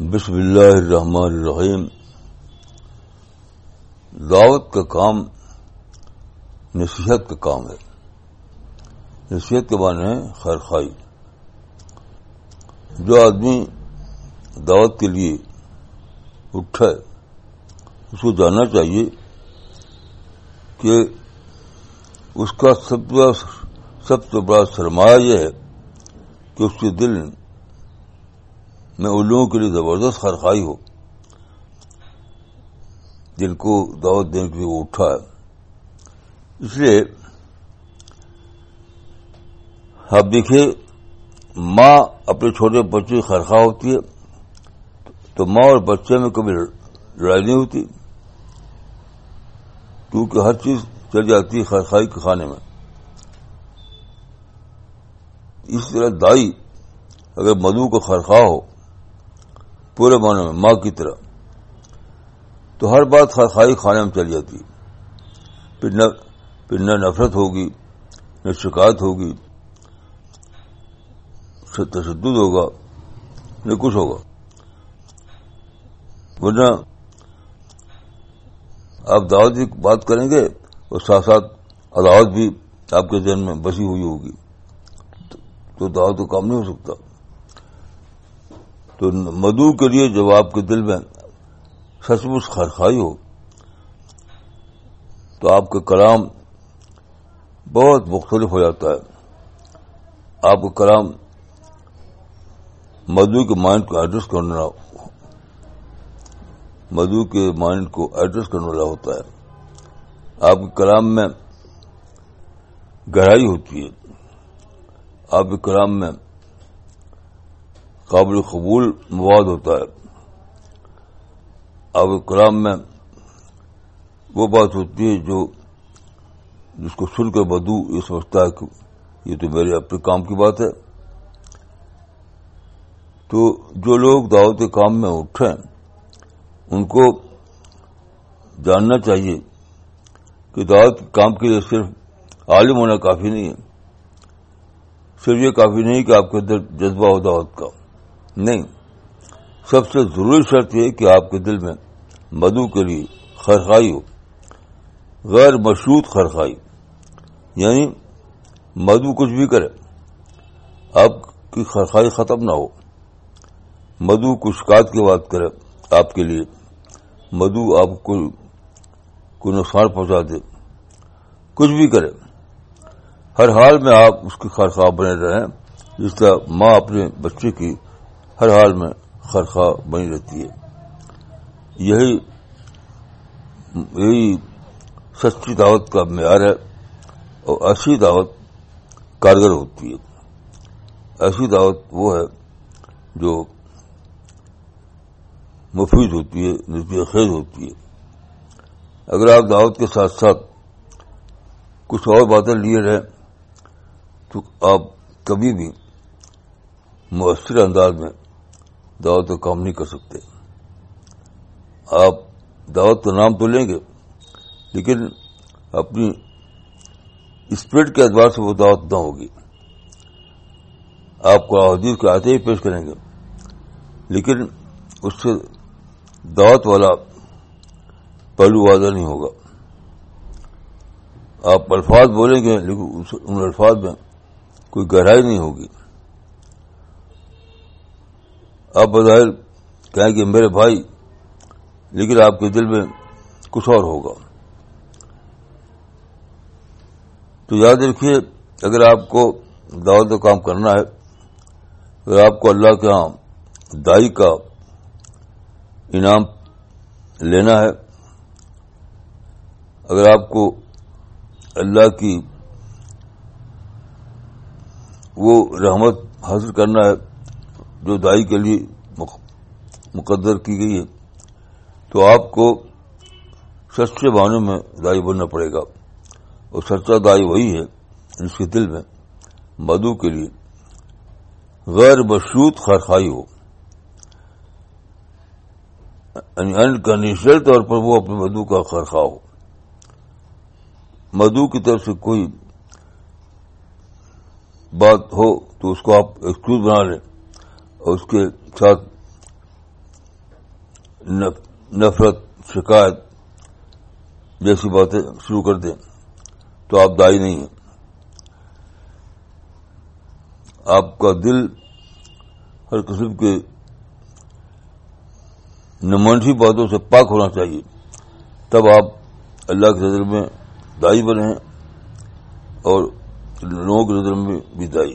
بسم اللہ الرحمن الرحیم۔ دعوت کا کام نصیحت کا کام ہے۔ نصیحت کے معنی ہے خیر خائی جو آدمی دعوت کے لیے اٹھا ہے، اس کو جاننا چاہیے کہ اس کا سب سب سے بڑا سرمایہ یہ ہے کہ اس کے دل میں ان لوگوں کے لیے زبردست خرخائی ہو جن کو دعوت دینے کے لیے وہ اٹھا۔ ہے اس لیے آپ دیکھیے ماں اپنے چھوٹے بچے کی خرخواہ ہوتی ہے، تو ماں اور بچے میں کبھی لڑائی نہیں ہوتی، کیونکہ ہر چیز چل جاتی ہے خرخائی کے کھانے میں۔ اس طرح دائی، اگر مدو کا خرخواہ ہو پورے معنی میں ماں کی طرح۔ تو ہر بات خرخائی کھانے میں چل جاتی۔ پھر نہ پھر نہ نفرت ہوگی، نہ شکایت ہوگی تشدد ہوگا، نہ کچھ ہوگا۔ ورنہ آپ دعوت کی بات کریں گے اور ساتھ ساتھ عداوت بھی آپ کے ذہن میں بسی ہوئی ہوگی۔ تو دعوت تو کام نہیں ہو سکتا۔ تو مدو کے لیے جب آپ کے دل میں سچ مچ خرخائی ہو، تو آپ کا کلام بہت مختلف ہو جاتا ہے۔ آپ کا کلام مدو کے مائنڈ کو ایڈریس کرنا مدو کے مائنڈ کو ایڈریس کرنے والا ہوتا ہے۔ آپ کے کلام میں گہرائی ہوتی ہے۔ آپ کے کلام میں قابل قبول مواد ہوتا ہے۔ آپ کے کلام میں وہ بات ہوتی ہے جو جس کو سن کر بدو یہ سمجھتا ہے کہ یہ تو میرے اپنے کام کی بات ہے۔ تو جو لوگ دعوت کے کام میں اٹھے، ان کو جاننا چاہیے کہ دعوت کے کام کے لیے صرف عالم ہونا کافی نہیں ہے۔ صرف یہ کافی نہیں کہ آپ کے اندر جذبہ ہو دعوت کا۔ نہیں۔ سب سے ضروری شرط یہ کہ آپ کے دل میں مدو کے لیے خرخائی ہو۔ غیر مشروط خرخائی۔ یعنی مدو کچھ بھی کرے۔ آپ کی خرخائی ختم نہ ہو۔ مدو کچھ شکایت کی بات کرے۔ آپ کے لیے مدو آپ کو کوئی نقصان پہنچا دے۔ کچھ بھی کرے۔ ہر حال میں آپ اس کی خرخواہ بنے رہیں۔ جس طرح ماں اپنے بچے کی ہر حال میں خرخواہ بنی رہتی ہے۔ یہی یہی سچی دعوت کا معیار ہے اور ایسی دعوت کارگر ہوتی ہے۔ ایسی دعوت وہ ہے جو مفید ہوتی ہے، نسبی خیز ہوتی ہے۔ اگر آپ دعوت کے ساتھ ساتھ کچھ اور باتیں لیے رہیں تو آپ کبھی بھی مؤثر انداز میں دعوت کا کام نہیں کر سکتے۔ آپ دعوت کا نام تو لیں گے، لیکن اپنی اسپرٹ کے اعتبار سے وہ دعوت نہ ہوگی۔ آپ کو حدیث کے آتے ہی پیش کریں گے، لیکن اس سے دعوت والا پہلو واضح نہیں ہوگا۔ آپ الفاظ بولیں گے، لیکن ان الفاظ میں کوئی گہرائی نہیں ہوگی۔ آپ بظاہر کہیں کہ میرے بھائی، لیکن آپ کے دل میں کچھ اور ہوگا۔ تو یاد رکھیے، اگر آپ کو دعوت کا کام کرنا ہے، اگر آپ کو اللہ کے ہاں دائی کا انعام لینا ہے، اگر آپ کو اللہ کی وہ رحمت حاصل کرنا ہے جو دائی کے لیے مقدر کی گئی ہے، تو آپ کو سچے معنوں میں دائی بننا پڑے گا۔ اور سچا دائی وہی ہے جس کے دل میں مدو کے لیے غیر مشروط خرخائی ہو۔ یعنی انکنڈیشنل طور پر وہ اپنے مدو کا خرخواہ ہو۔ مدو کی طرف سے کوئی بات ہو تو اس کو آپ ایکسکیوز بنا لیں۔ اور اس کے ساتھ نفرت، شکایت جیسی باتیں شروع کر دیں تو آپ دائی نہیں ہیں۔ آپ کا دل ہر قسم کے نمنفی باتوں سے پاک ہونا چاہیے۔ تب آپ اللہ کی نظر میں دائی بنے ہیں اور لوگوں کی نظر میں بھی دائی